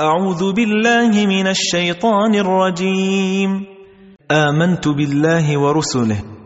أعوذ بالله من الشيطان الرجيم. آمنت بالله ورسله.